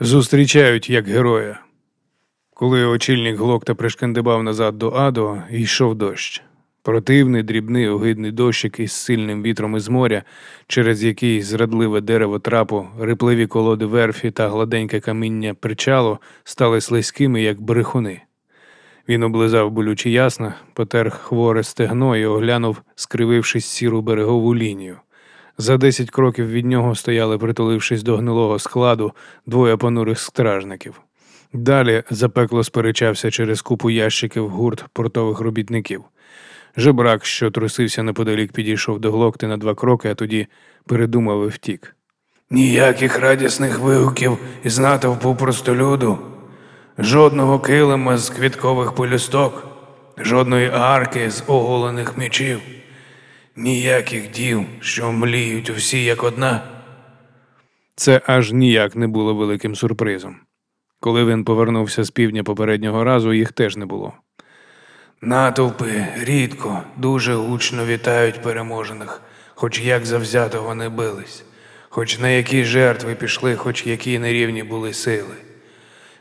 Зустрічають як героя. Коли очільник глокта пришкандибав назад до Адо, йшов дощ. Противний, дрібний, огидний дощик із сильним вітром із моря, через який зрадливе дерево трапу, рипливі колоди верфі та гладеньке каміння причалу стали слизькими, як брехуни. Він облизав болюче ясна, потер хворе стегно і оглянув, скривившись сіру берегову лінію. За десять кроків від нього стояли, притулившись до гнилого складу, двоє понурих стражників. Далі запекло сперечався через купу ящиків гурт портових робітників. Жебрак, що трусився неподалік, підійшов до глокти на два кроки, а тоді передумав і втік. Ніяких радісних вигуків із натовпу простолюду, жодного килима з квіткових полюсток, жодної арки з оголених мечів, ніяких дів, що мліють усі як одна. Це аж ніяк не було великим сюрпризом. Коли він повернувся з півдня попереднього разу, їх теж не було. Натовпи рідко, дуже гучно вітають переможених, хоч як завзято вони бились, хоч на які жертви пішли, хоч які нерівні були сили.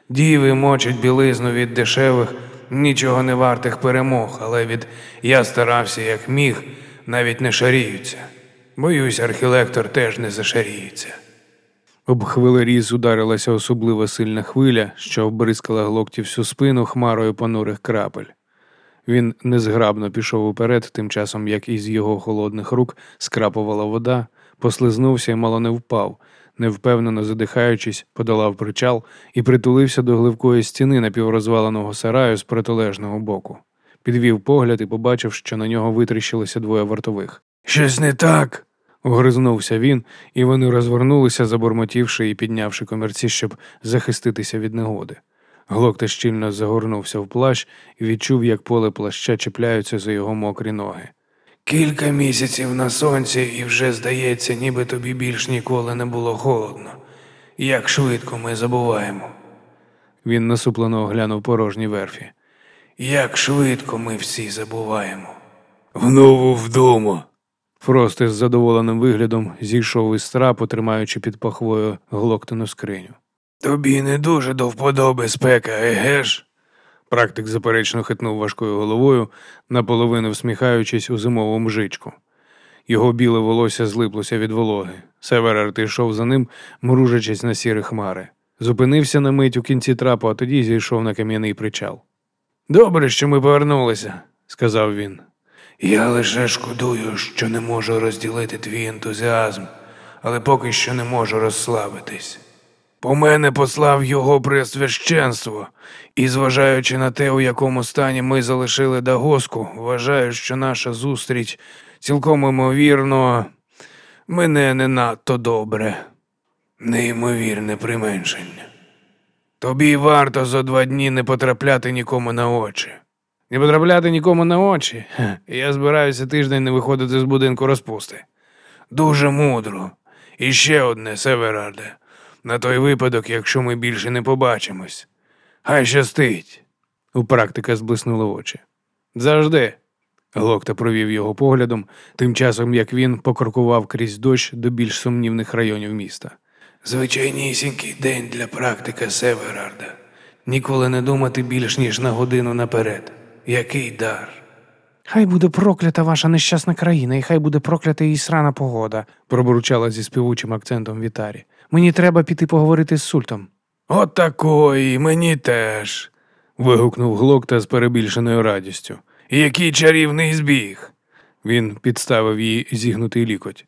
Діви мочать білизну від дешевих, нічого не вартих перемог, але від я старався як міг, навіть не шаріються. Боюсь, архілектор теж не зашаріється. Об хвилеріз ударилася особливо сильна хвиля, що обрискала глокті всю спину хмарою понурих крапель. Він незграбно пішов уперед, тим часом як із його холодних рук скрапувала вода, послизнувся і мало не впав, невпевнено задихаючись, подолав причал і притулився до гливкої стіни напіврозваленого сараю з протилежного боку. Підвів погляд і побачив, що на нього витріщилося двоє вартових. Щось не так. Огризнувся він, і вони розвернулися, забормотівши і піднявши комірці, щоб захиститися від негоди. Глокта щільно загорнувся в плащ і відчув, як поле плаща чіпляються за його мокрі ноги. Кілька місяців на сонці, і вже здається, ніби тобі більш ніколи не було холодно. Як швидко ми забуваємо. Він насуплено оглянув порожні верфі. Як швидко ми всі забуваємо. Внову вдома. Фрост із задоволеним виглядом зійшов із трапу, тримаючи під пахвою глоктану скриню. Тобі не дуже до вподоби спека, еге ж? Практик заперечно хитнув важкою головою, наполовину всміхаючись у зимову мжичку. Його біле волосся злиплося від вологи. Северард йшов за ним, мружачись на сірі хмари. Зупинився на мить у кінці трапу, а тоді зійшов на кам'яний причал. Добре, що ми повернулися, сказав він. Я лише шкодую, що не можу розділити твій ентузіазм, але поки що не можу розслабитись. По мене послав його пресвященство, і, зважаючи на те, у якому стані ми залишили Дагоску, вважаю, що наша зустріч цілком імовірно мене не надто добре, неймовірне применшення. Тобі варто за два дні не потрапляти нікому на очі. Не потрапляти нікому на очі. Я збираюся тиждень не виходити з будинку розпусти. Дуже мудро. І ще одне, Северарде, на той випадок, якщо ми більше не побачимось. Хай щастить. У практика зблиснули очі. Завжди. Глокта провів його поглядом, тим часом як він покрокував крізь дощ до більш сумнівних районів міста. Звичайнісінький день для практика Северарда. Ніколи не думати більш ніж на годину наперед. Який дар. Хай буде проклята ваша нещасна країна, і хай буде проклята її срана погода, пробурчала зі співучим акцентом Вітарі. Мені треба піти поговорити з сультом. От такої, мені теж. вигукнув глокта з перебільшеною радістю. Який чарівний збіг. Він підставив їй зігнутий лікоть.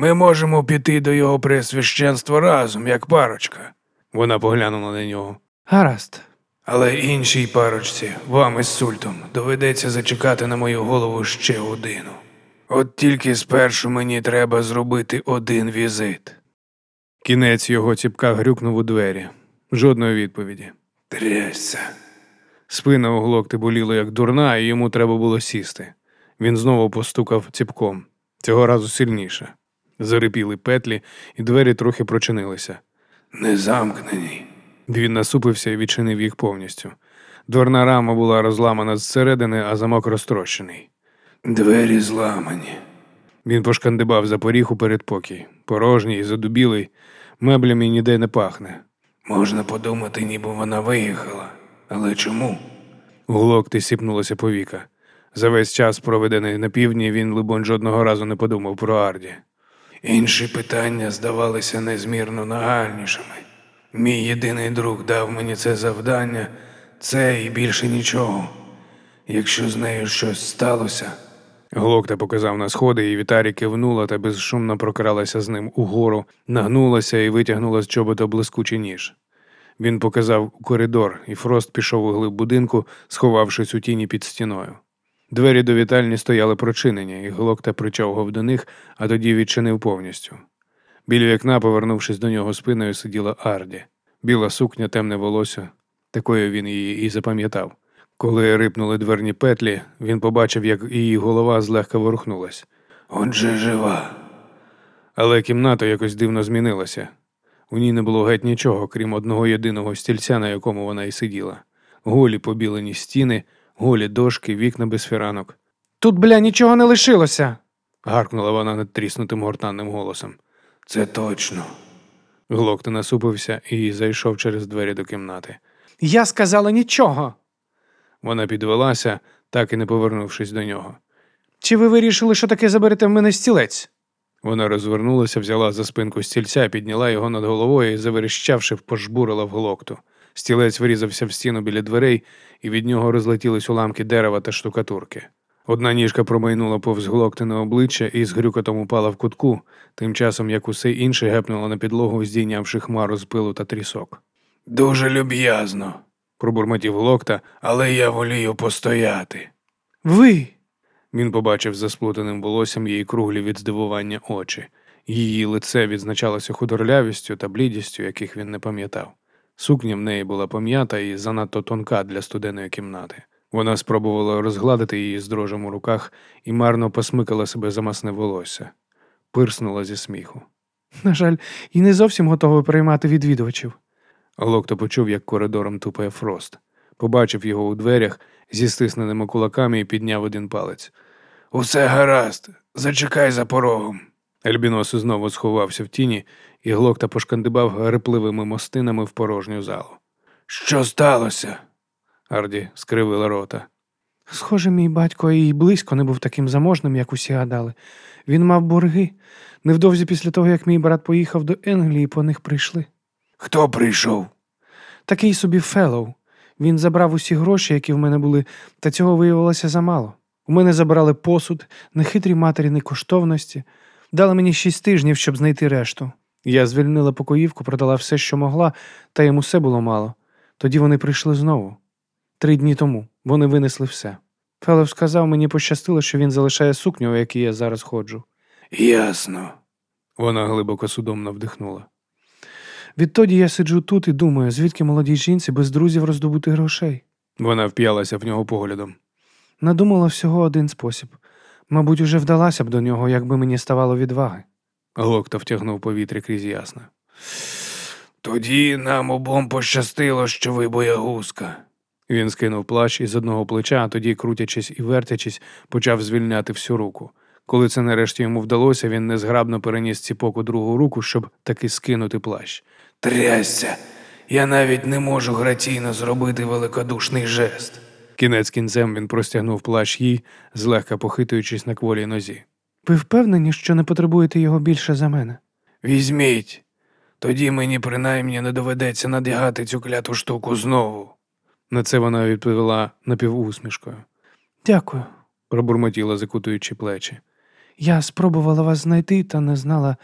Ми можемо піти до його пресвященства разом, як парочка. Вона поглянула на нього. Гаразд. Але іншій парочці, вам із сультом, доведеться зачекати на мою голову ще годину. От тільки спершу мені треба зробити один візит. Кінець його ціпка грюкнув у двері. Жодної відповіді. Трясся. Спина у глокти боліла, як дурна, і йому треба було сісти. Він знову постукав ціпком, цього разу сильніше. Зарипіли петлі, і двері трохи прочинилися. Не замкнені. Він насупився і відчинив їх повністю. Дверна рама була розламана зсередини, а замок розтрощений. Двері зламані. Він пошкандибав за поріг у передпокій, порожній, задубілий, меблями ніде не пахне. Можна подумати, ніби вона виїхала. Але чому? Глокти сіпнулося повіка. За весь час, проведений на півдні, він, либонь, жодного разу не подумав про Арді. Інші питання здавалися незмірно нагальнішими. Мій єдиний друг дав мені це завдання, це і більше нічого. Якщо з нею щось сталося. Глокта показав на сходи, і Вітарі кивнула та безшумно прокралася з ним угору, нагнулася і витягнула з чобота блискучий ніж. Він показав у коридор, і Фрост пішов у глиб будинку, сховавшись у тіні під стіною. Двері до вітальні стояли прочинені, і Глокта причовгав до них, а тоді відчинив повністю. Біля вікна, повернувшись до нього спиною, сиділа Арді. Біла сукня, темне волосся. Такою він її і запам'ятав. Коли рипнули дверні петлі, він побачив, як її голова злегка ворухнулась. Отже, жива. Але кімната якось дивно змінилася. У ній не було геть нічого, крім одного єдиного стільця, на якому вона й сиділа. Голі побілені стіни, голі дошки, вікна без фіранок. Тут, бля, нічого не лишилося. гаркнула вона надтріснутим гортанним голосом. Це точно. Глокта насупився і зайшов через двері до кімнати. Я сказала нічого. Вона підвелася, так і не повернувшись до нього. Чи ви вирішили, що таке заберете в мене стілець? Вона розвернулася, взяла за спинку стільця, підняла його над головою і, заверещавши, пожбурила в глокту. Стілець врізався в стіну біля дверей, і від нього розлетілись уламки дерева та штукатурки. Одна ніжка промайнула повз глоктине обличчя і з грюкотом упала в кутку, тим часом як усе інше гепнуло на підлогу, здійнявши хмару з пилу та трісок. Дуже люб'язно, пробурмотів глокта, але я волію постояти. Ви. Він побачив за сплутаним волоссям її круглі від здивування очі. Її лице відзначалося худорлявістю та блідістю, яких він не пам'ятав. Сукня в неї була пом'ята і занадто тонка для студеної кімнати. Вона спробувала розгладити її з дрожем у руках і марно посмикала себе за масне волосся, пирснула зі сміху. На жаль, і не зовсім готовий приймати відвідувачів. Глокто почув, як коридором тупає Фрост. Побачив його у дверях зі стисненими кулаками і підняв один палець. Усе гаразд, зачекай за порогом. Ельбінос знову сховався в тіні, і глокта пошкандибав грипливими мостинами в порожню залу. Що сталося? Арді скривила рота. Схоже, мій батько і близько не був таким заможним, як усі гадали. Він мав борги. Невдовзі після того, як мій брат поїхав до Енглії, по них прийшли. Хто прийшов? Такий собі фелоу. Він забрав усі гроші, які в мене були, та цього виявилося замало. У мене забрали посуд, нехитрі матеріни коштовності, дали мені шість тижнів, щоб знайти решту. Я звільнила покоївку, продала все, що могла, та їм усе було мало. Тоді вони прийшли знову. Три дні тому вони винесли все. Фелоу сказав, мені пощастило, що він залишає сукню, у якій я зараз ходжу. Ясно. Вона глибоко судомно вдихнула. Відтоді я сиджу тут і думаю, звідки молодій жінці без друзів роздобути грошей. Вона вп'ялася в нього поглядом. Надумала всього один спосіб. Мабуть, уже вдалася б до нього, якби мені ставало відваги. Глокта втягнув повітря крізь ясне. Тоді нам обом пощастило, що ви боягузка. Він скинув плащ із одного плеча, а тоді, крутячись і вертячись, почав звільняти всю руку. Коли це нарешті йому вдалося, він незграбно переніс ціпок у другу руку, щоб таки скинути плащ. Трясся, я навіть не можу граційно зробити великодушний жест. Кінець кінцем він простягнув плащ їй, злегка похитуючись на кволій нозі. Ви впевнені, що не потребуєте його більше за мене? Візьміть, тоді мені принаймні не доведеться надягати цю кляту штуку знову. На це вона відповіла напівусмішкою, Дякую. пробурмотіла, закутуючи плечі. Я спробувала вас знайти та не знала,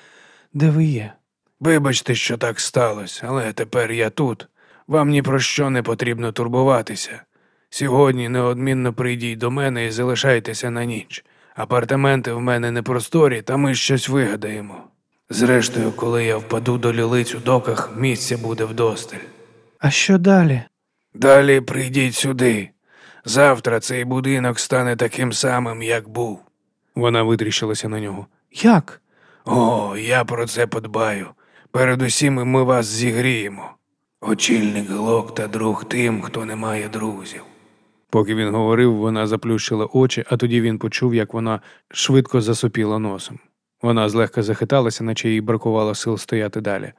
де ви є. Вибачте, що так сталося, але тепер я тут. Вам ні про що не потрібно турбуватися. Сьогодні неодмінно прийдіть до мене і залишайтеся на ніч. Апартаменти в мене не просторі, та ми щось вигадаємо. Зрештою, коли я впаду до лілиць у доках, місця буде вдосталь. А що далі? Далі прийдіть сюди. Завтра цей будинок стане таким самим, як був. Вона витріщилася на нього. Як? О, я про це подбаю. Передусім ми вас зігріємо. Очільник глок та друг тим, хто не має друзів. Поки він говорив, вона заплющила очі, а тоді він почув, як вона швидко засопіла носом. Вона злегка захиталася, наче їй бракувало сил стояти далі.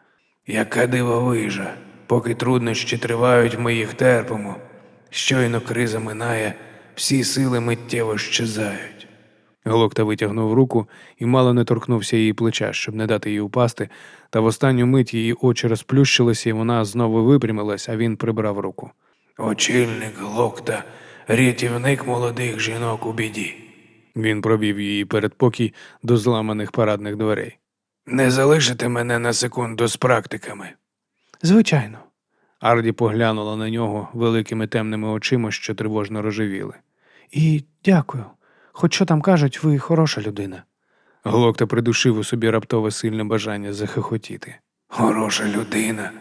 Яка дивовижа. Поки труднощі тривають, ми їх терпимо. Щойно криза минає, всі сили миттєво щезають. Глокта витягнув руку і мало не торкнувся її плеча, щоб не дати їй упасти, та в останню мить її очі розплющилися, і вона знову випрямилась, а він прибрав руку. Очільник Глокта, рятівник молодих жінок у біді. Він провів її передпокій до зламаних парадних дверей. Не залишите мене на секунду з практиками. Звичайно. Арді поглянула на нього великими темними очима, що тривожно рожевіли. І дякую. Хоч що там кажуть, ви хороша людина. Глокта придушив у собі раптове сильне бажання захихотіти. Хороша людина.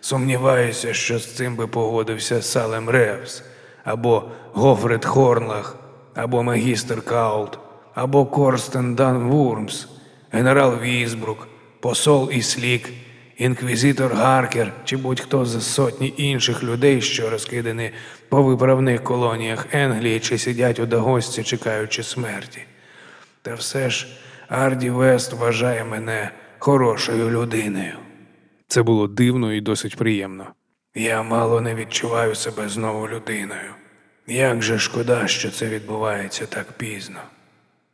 Сумніваюся, що з цим би погодився Салем Ревс, або Гофред Хорнлах, або магістр Каулт, або Корстен Дан Вурмс, генерал Візбрук, посол Іслік, інквізитор Гаркер чи будь-хто з сотні інших людей, що розкидані по виправних колоніях Енглії чи сидять у дагосці, чекаючи смерті. Та все ж Арді Вест вважає мене хорошою людиною. Це було дивно і досить приємно. Я мало не відчуваю себе знову людиною. Як же шкода, що це відбувається так пізно.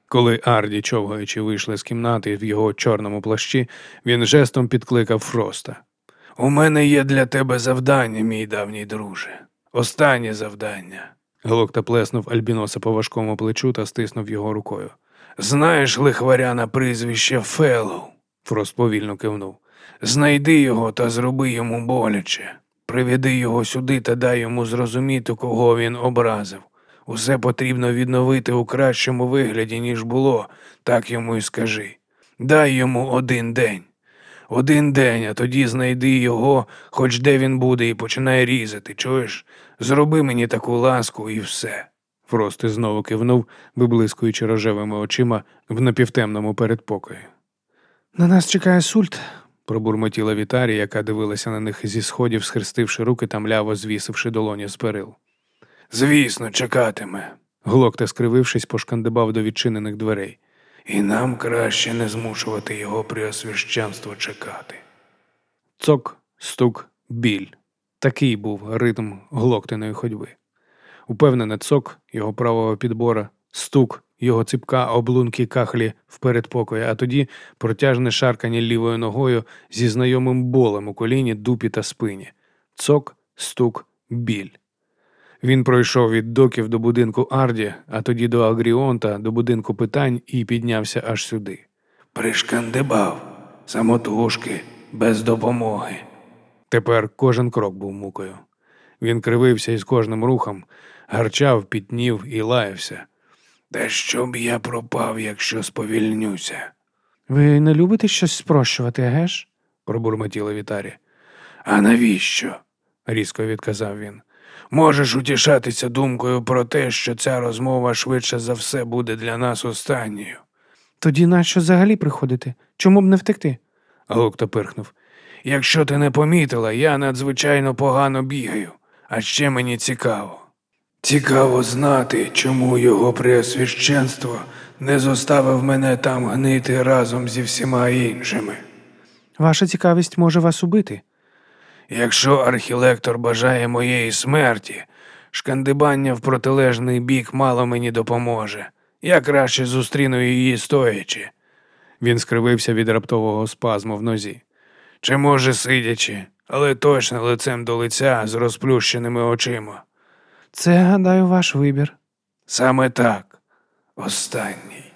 Коли Арді, човгаючи, вийшли з кімнати в його чорному плащі, він жестом підкликав Фроста. У мене є для тебе завдання, мій давній друже. Останнє завдання. Глокта плеснув Альбіноса по важкому плечу та стиснув його рукою. Знаєш лихваря на прізвище Феллоу? Фрост повільно кивнув. Знайди його та зроби йому боляче. Приведи його сюди та дай йому зрозуміти, кого він образив. Усе потрібно відновити у кращому вигляді, ніж було, так йому й скажи. Дай йому один день. Один день, а тоді знайди його, хоч де він буде, і починай різати, чуєш? Зроби мені таку ласку і все. Фрост і знову кивнув, виблискуючи рожевими очима в напівтемному передпокої. На нас чекає сульт. Пробурмотіла Вітарі, яка дивилася на них зі сходів, схрестивши руки та мляво звісивши долоні з перил. Звісно, чекатиме. Глокта, скривившись, пошкандибав до відчинених дверей. І нам краще не змушувати його преосвященство чекати. Цок, стук, біль. Такий був ритм глоктиної ходьби. Упевнене цок його правого підбора, стук, його ціпка облунки кахлі в передпокої, а тоді протяжне шаркання лівою ногою зі знайомим болем у коліні, дупі та спині. Цок, стук, біль. Він пройшов від доків до будинку Арді, а тоді до Агріонта, до будинку питань і піднявся аж сюди. Пришкандибав, самотужки, без допомоги. Тепер кожен крок був мукою. Він кривився із кожним рухом, гарчав, пітнів і лаявся. Та щоб я пропав, якщо сповільнюся, Ви не любите щось спрощувати, геш? пробурмотіла Вітарі. А навіщо? різко відказав він. Можеш утішатися думкою про те, що ця розмова швидше за все буде для нас останньою. Тоді нащо взагалі приходити? Чому б не втекти? Глокта пирхнув. Якщо ти не помітила, я надзвичайно погано бігаю, а ще мені цікаво. Цікаво знати, чому його преосвященство не зоставив мене там гнити разом зі всіма іншими. Ваша цікавість може вас убити. Якщо архілектор бажає моєї смерті, шкандибання в протилежний бік мало мені допоможе. Я краще зустріну її стоячи. Він скривився від раптового спазму в нозі. Чи може сидячи, але точно лицем до лиця з розплющеними очима. Це, гадаю, ваш вибір. Саме так. Останній.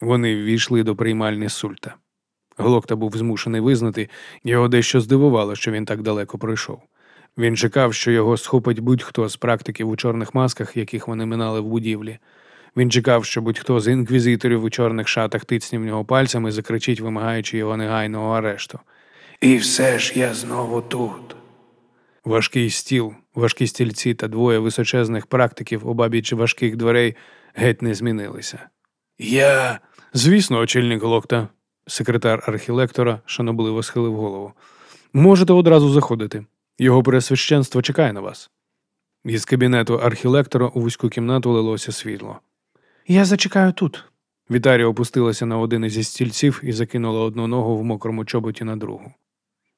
Вони ввійшли до приймальні сульта. Глокта був змушений визнати, його дещо здивувало, що він так далеко пройшов. Він чекав, що його схопить будь-хто з практиків у чорних масках, яких вони минали в будівлі. Він чекав, що будь-хто з інквізиторів у чорних шатах тицне в нього пальцями закричить, вимагаючи його негайного арешту. І все ж я знову тут. Важкий стіл, важкі стільці та двоє височезних практиків обабіч важких дверей геть не змінилися. Я. Звісно, очільник Глокта, секретар архілектора шанобливо схилив голову. Можете одразу заходити. Його пересвященство чекає на вас. Із кабінету архілектора у вузьку кімнату лилося світло. Я зачекаю тут. Вітарія опустилася на один із стільців і закинула одну ногу в мокрому чоботі на другу.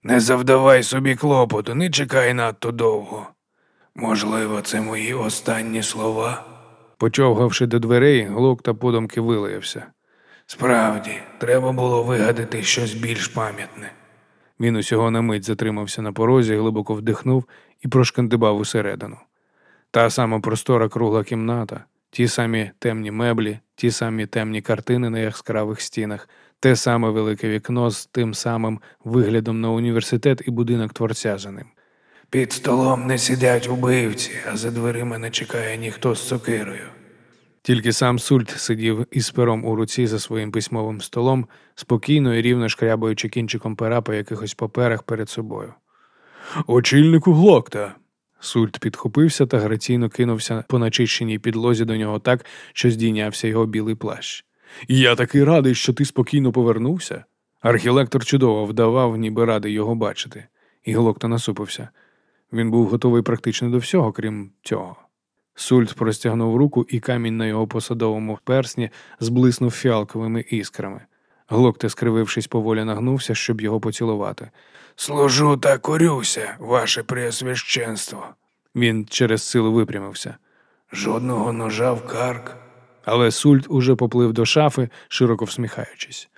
Не завдавай собі клопоту, не чекай надто довго. Можливо, це мої останні слова. Почовгавши до дверей, глок та подумки вилаявся. Справді, треба було вигадати щось більш пам'ятне. Він усього на мить затримався на порозі, глибоко вдихнув і прошкандибав усередину. Та сама простора кругла кімната, ті самі темні меблі, ті самі темні картини на яскравих стінах, те саме велике вікно з тим самим виглядом на університет і будинок творця за ним. Під столом не сидять убивці, а за дверима не чекає ніхто з сокирою. Тільки сам Сульт сидів із пером у руці за своїм письмовим столом, спокійно і рівно шкрябаючи кінчиком пера по якихось паперах перед собою. Очільнику глокта. Сульт підхопився та граційно кинувся по начищеній підлозі до нього так, що здійнявся його білий плащ. Я такий радий, що ти спокійно повернувся. Архілектор чудово вдавав, ніби радий його бачити, і глокта насупився. Він був готовий практично до всього, крім цього. Сульт простягнув руку, і камінь на його посадовому персні зблиснув фіалковими іскрами. Глокте, скривившись, поволі нагнувся, щоб його поцілувати. Служу та корюся, ваше преосвященство. Він через силу випрямився. Жодного ножа в карк. Але Сульт уже поплив до шафи, широко всміхаючись.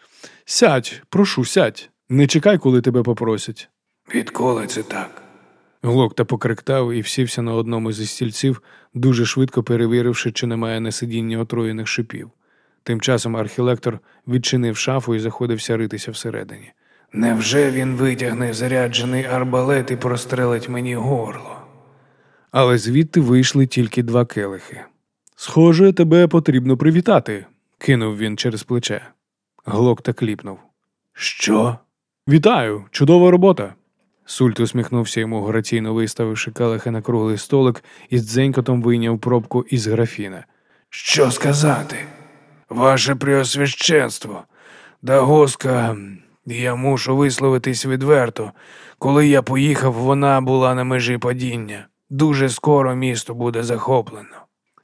Сядь, прошу, сядь. Не чекай, коли тебе попросять. Відколи це так? Глокта покректав і всівся на одному зі стільців, дуже швидко перевіривши, чи немає на сидінні отруєних шипів. Тим часом архілектор відчинив шафу і заходився ритися всередині. Невже він витягне заряджений арбалет і прострелить мені горло? Але звідти вийшли тільки два келихи. Схоже, тебе потрібно привітати, кинув він через плече. Глокта кліпнув. Що? Вітаю, чудова робота. Сульт усміхнувся йому граційно виставивши келихи на круглий столик і з дзенькотом вийняв пробку із графіна. Що сказати? Ваше преосвященство, Дагоска, я мушу висловитись відверто. Коли я поїхав, вона була на межі падіння. Дуже скоро місто буде захоплено.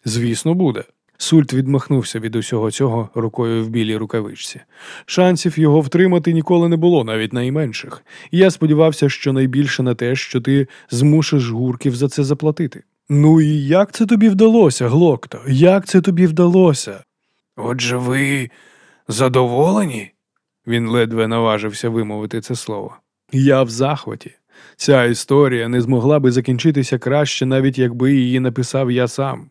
Звісно, буде. Сульт відмахнувся від усього цього рукою в білій рукавичці. Шансів його втримати ніколи не було, навіть найменших. І я сподівався, що найбільше на те, що ти змусиш гурків за це заплатити. Ну і як це тобі вдалося, Глокто? Як це тобі вдалося? Отже, ви задоволені? Він ледве наважився вимовити це слово. Я в захваті. Ця історія не змогла би закінчитися краще, навіть якби її написав я сам.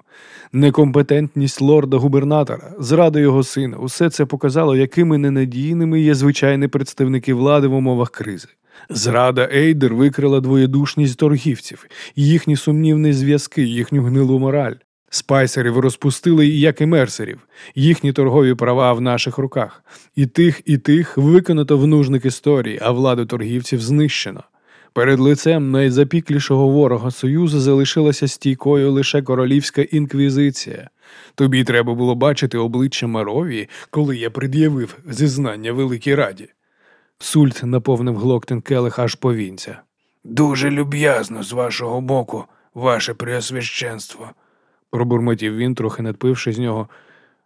Некомпетентність лорда губернатора, зрада його сина, усе це показало, якими ненадійними є звичайні представники влади в умовах кризи. Зрада Ейдер викрила двоєдушність торгівців, їхні сумнівні зв'язки, їхню гнилу мораль. Спайсерів розпустили, як і мерсерів, їхні торгові права в наших руках. І тих, і тих виконато в нужник історії, а владу торгівців знищено. Перед лицем найзапіклішого ворога Союзу залишилася стійкою лише королівська інквізиція. Тобі треба було бачити обличчя Маровії, коли я пред'явив зізнання Великій Раді. Сульт наповнив Глоктен келих аж по вінця. Дуже люб'язно з вашого боку, ваше преосвященство, пробурмотів він, трохи надпивши з нього.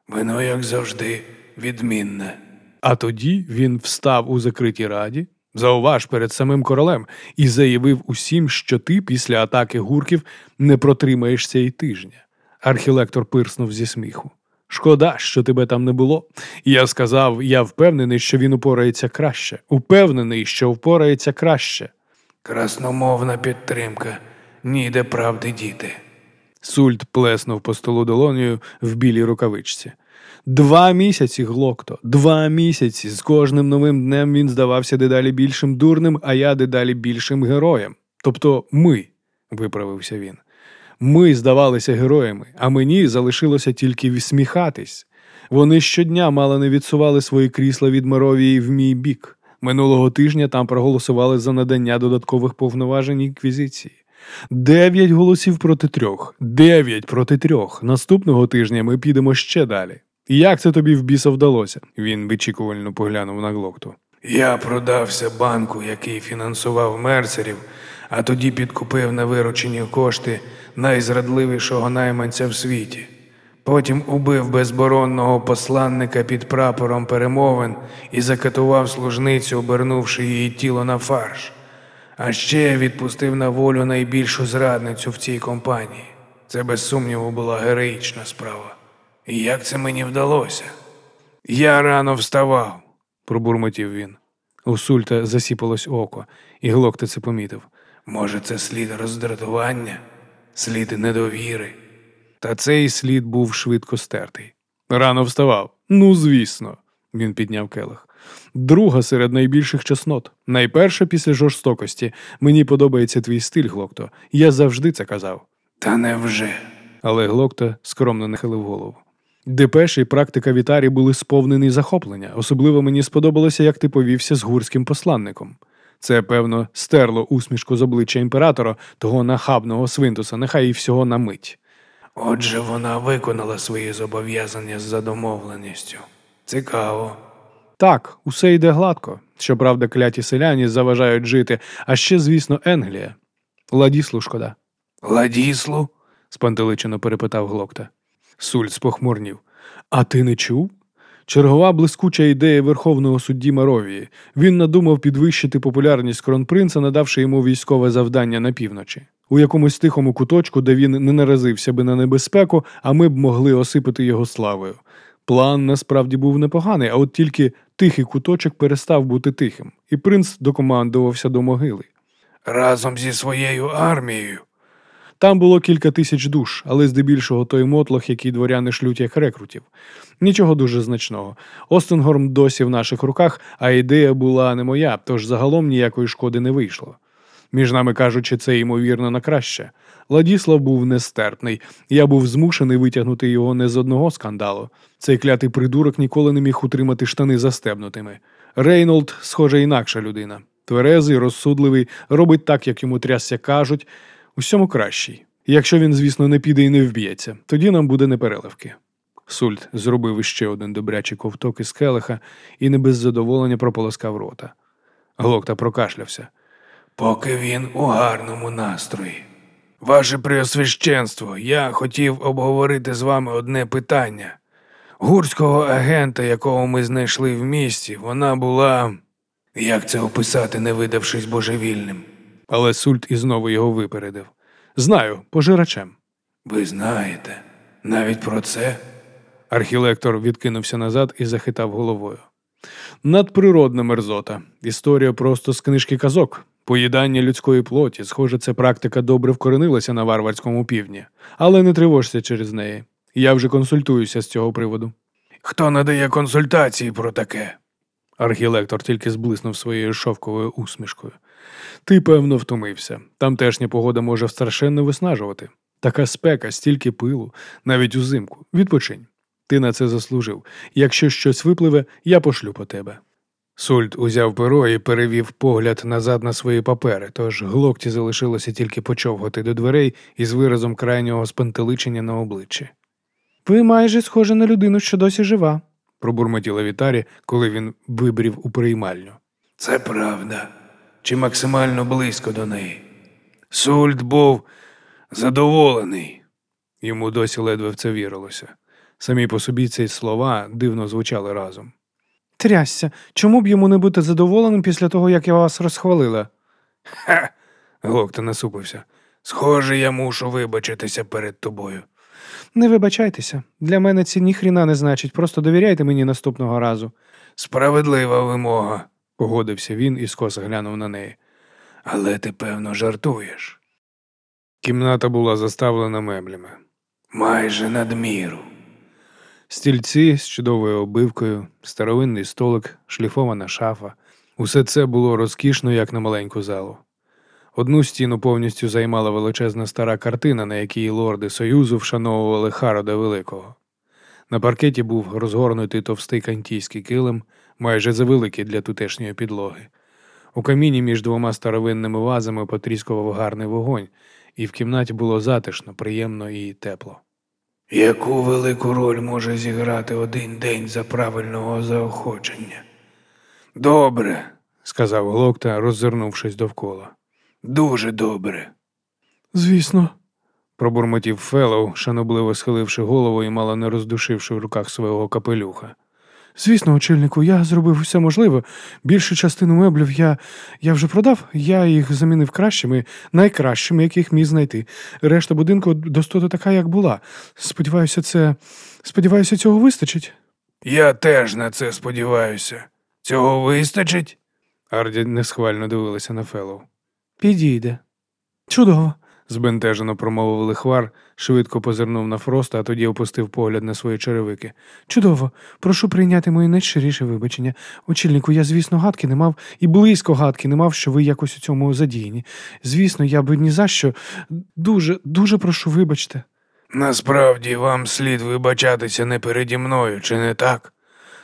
Вино, як завжди, відмінне. А тоді він встав у закритій раді, зауваж перед самим королем, і заявив усім, що ти після атаки гурків не протримаєшся й тижня. Архілектор пирснув зі сміху. Шкода, що тебе там не було. Я сказав, я впевнений, що він упорається краще. Упевнений, що впорається краще. Красномовна підтримка, ніде правди діти. Сульт плеснув по столу долонею в білій рукавичці. Два місяці, Глокто, два місяці. З кожним новим днем він здавався дедалі більшим дурним, а я дедалі більшим героєм. Тобто ми, виправився він. Ми здавалися героями, а мені залишилося тільки відсміхатись. Вони щодня мало не відсували свої крісла від Моровії в мій бік. Минулого тижня там проголосували за надання додаткових повноважень інквізиції. Дев'ять голосів проти трьох. Дев'ять проти трьох. Наступного тижня ми підемо ще далі. Як це тобі в біса вдалося? Він вичікувально поглянув на глокту. Я продався банку, який фінансував мерцерів, а тоді підкупив на виручені кошти найзрадливішого найманця в світі. Потім убив безборонного посланника під прапором перемовин і закатував служницю, обернувши її тіло на фарш. А ще відпустив на волю найбільшу зрадницю в цій компанії. Це без сумніву була героїчна справа. Як це мені вдалося? Я рано вставав, пробурмотів він. У Сульта засіпалось око, і Глокта це помітив. Може, це слід роздратування, слід недовіри. Та цей слід був швидко стертий. Рано вставав. Ну, звісно, він підняв келих. Друга серед найбільших чеснот. Найперша після жорстокості. Мені подобається твій стиль, Глокто. Я завжди це казав. Та невже. Але Глокта скромно нахилив голову. Депеші і практика Вітарі були сповнені захоплення. Особливо мені сподобалося, як ти повівся з гурським посланником. Це, певно, стерло усмішку з обличчя імператора, того нахабного свинтуса, нехай і всього на мить. Отже, вона виконала свої зобов'язання за домовленістю. Цікаво. Так, усе йде гладко. Щоправда, кляті селяні заважають жити, а ще, звісно, Енглія. Ладіслу шкода. Ладіслу? спантеличено перепитав Глокта. Сульц похмурнів. А ти не чув? Чергова блискуча ідея верховного судді Маровії. Він надумав підвищити популярність кронпринца, надавши йому військове завдання на півночі. У якомусь тихому куточку, де він не наразився би на небезпеку, а ми б могли осипати його славою. План насправді був непоганий, а от тільки тихий куточок перестав бути тихим, і принц докомандувався до могили. Разом зі своєю армією. Там було кілька тисяч душ, але здебільшого той мотлох, який дворяни шлють як рекрутів. Нічого дуже значного. Остенгорм досі в наших руках, а ідея була не моя, тож загалом ніякої шкоди не вийшло. Між нами кажучи, це ймовірно на краще. Ладіслав був нестерпний. Я був змушений витягнути його не з одного скандалу. Цей клятий придурок ніколи не міг утримати штани застебнутими. Рейнолд, схоже, інакша людина. Тверезий, розсудливий, робить так, як йому, трясця, кажуть. Усьому кращий. Якщо він, звісно, не піде і не вб'ється, тоді нам буде непереливки. Сульт зробив іще один добрячий ковток із келиха і не без задоволення прополоскав рота. Глокта прокашлявся. Поки він у гарному настрої. Ваше Преосвященство, я хотів обговорити з вами одне питання. Гурського агента, якого ми знайшли в місті, вона була. Як це описати, не видавшись божевільним? Але Сульт і знову його випередив. Знаю, пожирачем. Ви знаєте, навіть про це. Архілектор відкинувся назад і захитав головою. Надприродна мерзота. Історія просто з книжки казок. Поїдання людської плоті, схоже, ця практика добре вкоренилася на варварському півдні, але не тривожся через неї. Я вже консультуюся з цього приводу. Хто надає консультації про таке? Архілектор тільки зблиснув своєю шовковою усмішкою. Ти, певно, втомився. Тамтешня погода може страшенно виснажувати. Така спека, стільки пилу, навіть узимку. Відпочинь. Ти на це заслужив. Якщо щось випливе, я пошлю по тебе. Сульт узяв перо і перевів погляд назад на свої папери, тож глокті залишилося тільки почовгати до дверей із виразом крайнього спантеличення на обличчі. Ви майже схожі на людину, що досі жива. Пробурмотіла Вітарі, коли він вибрів у приймальню. Це правда. Чи максимально близько до неї. Сульт був задоволений. Йому досі ледве в це вірилося. Самі по собі ці слова дивно звучали разом. Трясся, чому б йому не бути задоволеним після того, як я вас розхвалила? Ха. Глокта насупився. Схоже, я мушу вибачитися перед тобою. Не вибачайтеся. Для мене ці ніхріна не значить, просто довіряйте мені наступного разу. Справедлива вимога, погодився він і скоса глянув на неї. Але ти, певно, жартуєш. Кімната була заставлена меблями. Майже надміру. Стільці з чудовою обивкою, старовинний столик, шліфована шафа. Усе це було розкішно, як на маленьку залу. Одну стіну повністю займала величезна стара картина, на якій лорди Союзу вшановували Харода Великого. На паркеті був розгорнутий товстий кантійський килим, майже завеликий для тутешньої підлоги. У каміні між двома старовинними вазами потріскував гарний вогонь, і в кімнаті було затишно, приємно і тепло. Яку велику роль може зіграти один день за правильного заохочення? Добре, сказав Глокта, роззирнувшись довкола. Дуже добре. Звісно. Пробурмотів Феллоу, шанобливо схиливши голову і мало не роздушивши в руках свого капелюха. Звісно, очільнику, я зробив усе можливе. Більшу частину меблів я, я вже продав, я їх замінив кращими, найкращими, яких міг знайти. Решта будинку достота така, як була. Сподіваюся, це. Сподіваюся, цього вистачить. Я теж на це сподіваюся. Цього вистачить? Арді несхвально дивилася на Феллоу. Підійде. Чудово. Збентежено промовив лихвар, швидко позирнув на Фроста, а тоді опустив погляд на свої черевики. Чудово. Прошу прийняти моє найщиріше вибачення. Очільнику, я, звісно, гадки не мав і близько гадки не мав, що ви якось у цьому задіяні. Звісно, я би ні за що. Дуже, дуже прошу, вибачте. Насправді вам слід вибачатися не переді мною, чи не так?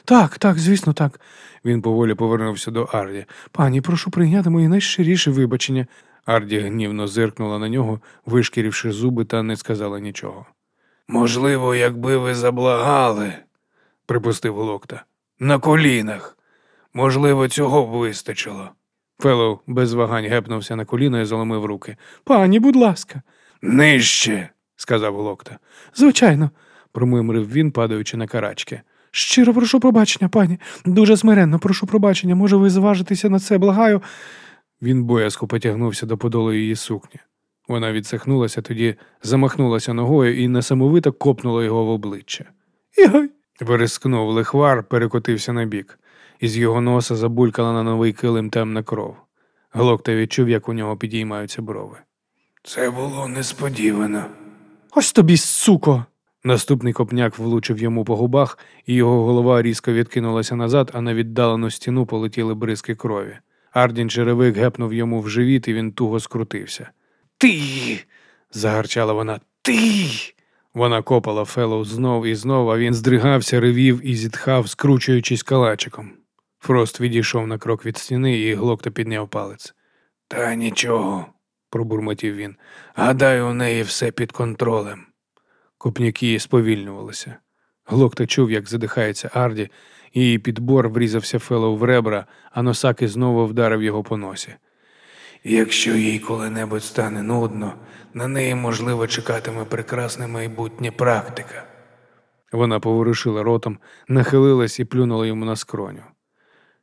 Так, так, звісно, так. Він поволі повернувся до Арді. Пані, прошу прийняти моє найщиріше вибачення. Арді гнівно зиркнула на нього, вишкіривши зуби, та не сказала нічого. Можливо, якби ви заблагали, припустив Глокта. На колінах. Можливо, цього б вистачило. Феллоу без вагань гепнувся на коліно і заломив руки. Пані, будь ласка. Нижче, сказав Глокта. Звичайно, Промимрив він, падаючи на карачки. щиро прошу пробачення, пані. Дуже смиренно прошу пробачення. Може, ви зважитеся на це, благаю. Він боязко потягнувся до подолу її сукні. Вона відсахнулася, тоді замахнулася ногою і несамовито копнула його в обличчя. Ігой. Вирискнув лихвар, перекотився на бік. Із його носа забулькала на новий килим темна кров. Глокта відчув, як у нього підіймаються брови. Це було несподівано. Ось тобі, суко. Наступний копняк влучив йому по губах, і його голова різко відкинулася назад, а на віддалену стіну полетіли бризки крові. Ардін черевик гепнув йому в живіт, і він туго скрутився. Ти. загарчала вона. Ти. Вона копала Феллоу знов і знов, а він здригався, ревів і зітхав, скручуючись калачиком. Фрост відійшов на крок від стіни і Глокта підняв палець. Та нічого, пробурмотів він. Гадаю, у неї все під контролем. Копняки сповільнювалися. Глокта чув, як задихається Арді, і підбор врізався Феллоу в ребра, а носаки знову вдарив його по носі. Якщо їй коли-небудь стане нудно, на неї, можливо, чекатиме прекрасна майбутня практика. Вона поворушила ротом, нахилилась і плюнула йому на скроню.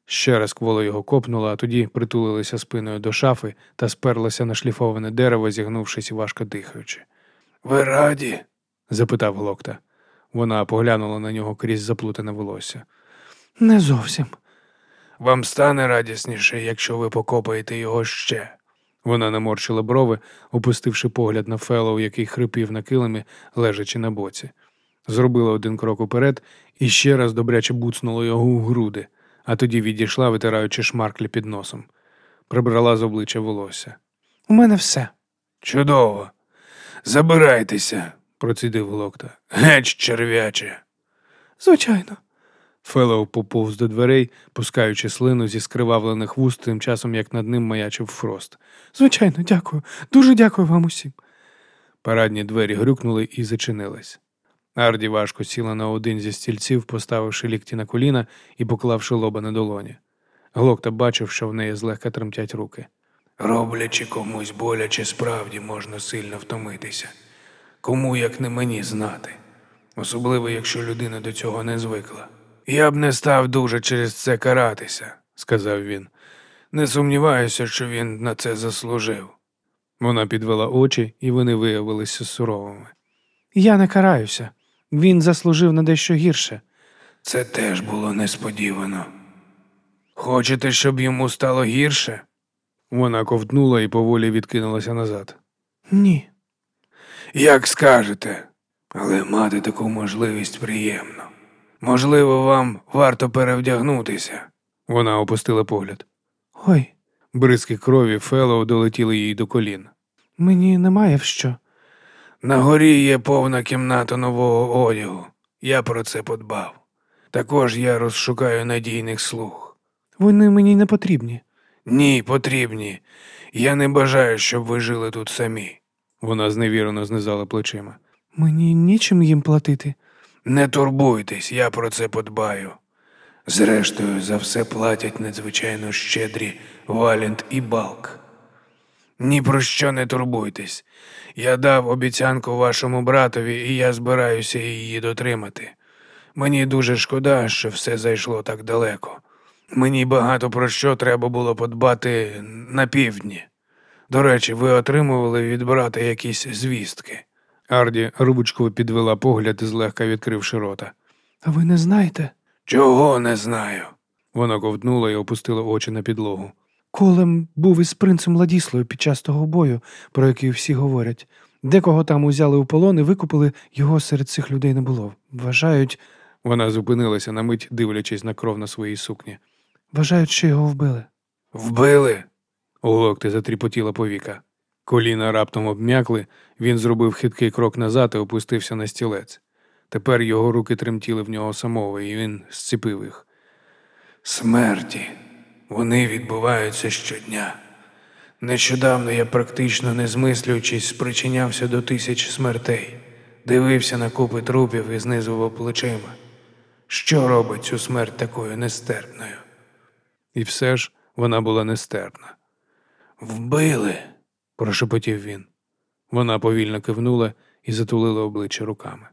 Ще раз кволо його копнула, а тоді притулилася спиною до шафи та сперлася на шліфоване дерево, зігнувшись і важко дихаючи. Ви раді? запитав Глокта. Вона поглянула на нього крізь заплутане волосся. Не зовсім. Вам стане радісніше, якщо ви покопаєте його ще. Вона наморщила брови, опустивши погляд на Феллоу, який хрипів на килимі, лежачи на боці. Зробила один крок уперед і ще раз добряче буцнула його у груди, а тоді відійшла, витираючи шмарклі під носом. Прибрала з обличчя волосся. У мене все. Чудово. Забирайтеся, процідив Глокта. Геть, черв'яче. Звичайно. Феллоу поповз до дверей, пускаючи слину зі скривавлених вуст, тим часом як над ним маячив Фрост. Звичайно, дякую. Дуже дякую вам усім. Парадні двері грюкнули і зачинились. Арді важко сіла на один зі стільців, поставивши лікті на коліна і поклавши лоба на долоні. Глокта бачив, що в неї злегка тремтять руки. Роблячи комусь боляче, справді можна сильно втомитися. Кому, як не мені, знати, особливо, якщо людина до цього не звикла. Я б не став дуже через це каратися, сказав він. Не сумніваюся, що він на це заслужив. Вона підвела очі, і вони виявилися суровими. Я не караюся. Він заслужив на дещо гірше. Це теж було несподівано. Хочете, щоб йому стало гірше? Вона ковтнула і поволі відкинулася назад. Ні. Як скажете, але мати таку можливість приємно. Можливо, вам варто перевдягнутися. Вона опустила погляд. Ой, Бризки крові Феллоу долетіли їй до колін. мені немає в що. На горі є повна кімната нового одягу. Я про це подбав. Також я розшукаю надійних слуг. Вони мені не потрібні. Ні, потрібні. Я не бажаю, щоб ви жили тут самі. Вона зневірено знизала плечима. Мені нічим їм платити. Не турбуйтесь, я про це подбаю. Зрештою, за все платять надзвичайно щедрі Валент і Балк. Ні про що не турбуйтесь. Я дав обіцянку вашому братові, і я збираюся її дотримати. Мені дуже шкода, що все зайшло так далеко. Мені багато про що треба було подбати на півдні. До речі, ви отримували від брата якісь звістки. Арді рубочково підвела погляд, злегка відкривши рота. А ви не знаєте? Чого не знаю. Вона ковтнула і опустила очі на підлогу. Колем був із принцем Ладіслою під час того бою, про який всі говорять. Декого там узяли у полон і викупили, його серед цих людей не було. Вважають, Вона зупинилася на мить, дивлячись на кров на своїй сукні. вважають, що його вбили. Вбили. У локти затріпотіла повіка. Коліна раптом обм'якли, він зробив хиткий крок назад і опустився на стілець. Тепер його руки тремтіли в нього самого, і він зціпив їх. Смерті. Вони відбуваються щодня. Нещодавно я практично не змислюючись спричинявся до тисяч смертей, дивився на купи трупів і знизував плечима. Що робить цю смерть такою нестерпною? І все ж вона була нестерпна. Вбили, прошепотів він. Вона повільно кивнула і затулила обличчя руками.